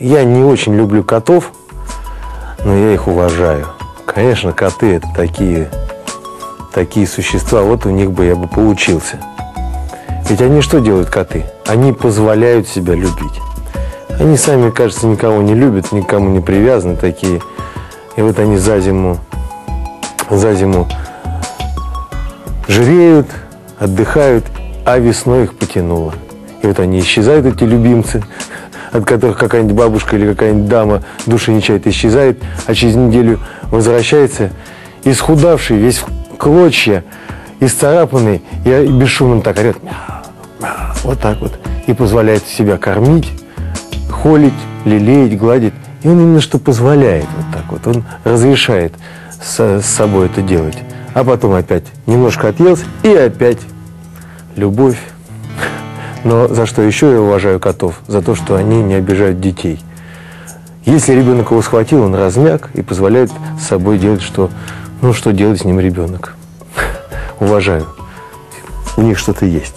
Я не очень люблю котов, но я их уважаю. Конечно, коты это такие, такие существа, вот у них бы я бы поучился. Ведь они что делают, коты? Они позволяют себя любить. Они сами, кажется, никого не любят, никому не привязаны такие. И вот они за зиму, за зиму жиреют, отдыхают, а весной их потянуло. И вот они исчезают, эти любимцы, от которых какая-нибудь бабушка или какая-нибудь дама души не чает, исчезает, а через неделю возвращается, исхудавший, весь в клочья, исцарапанный, и бесшумно так орет, вот так вот, и позволяет себя кормить, холить, лелеять, гладить. И он именно что позволяет вот так вот, он разрешает с собой это делать. А потом опять немножко отъелся и опять любовь. Но за что еще я уважаю котов? За то, что они не обижают детей. Если ребенок его схватил, он размяк и позволяет с собой делать, что, ну, что делает с ним ребенок. Уважаю. У них что-то есть.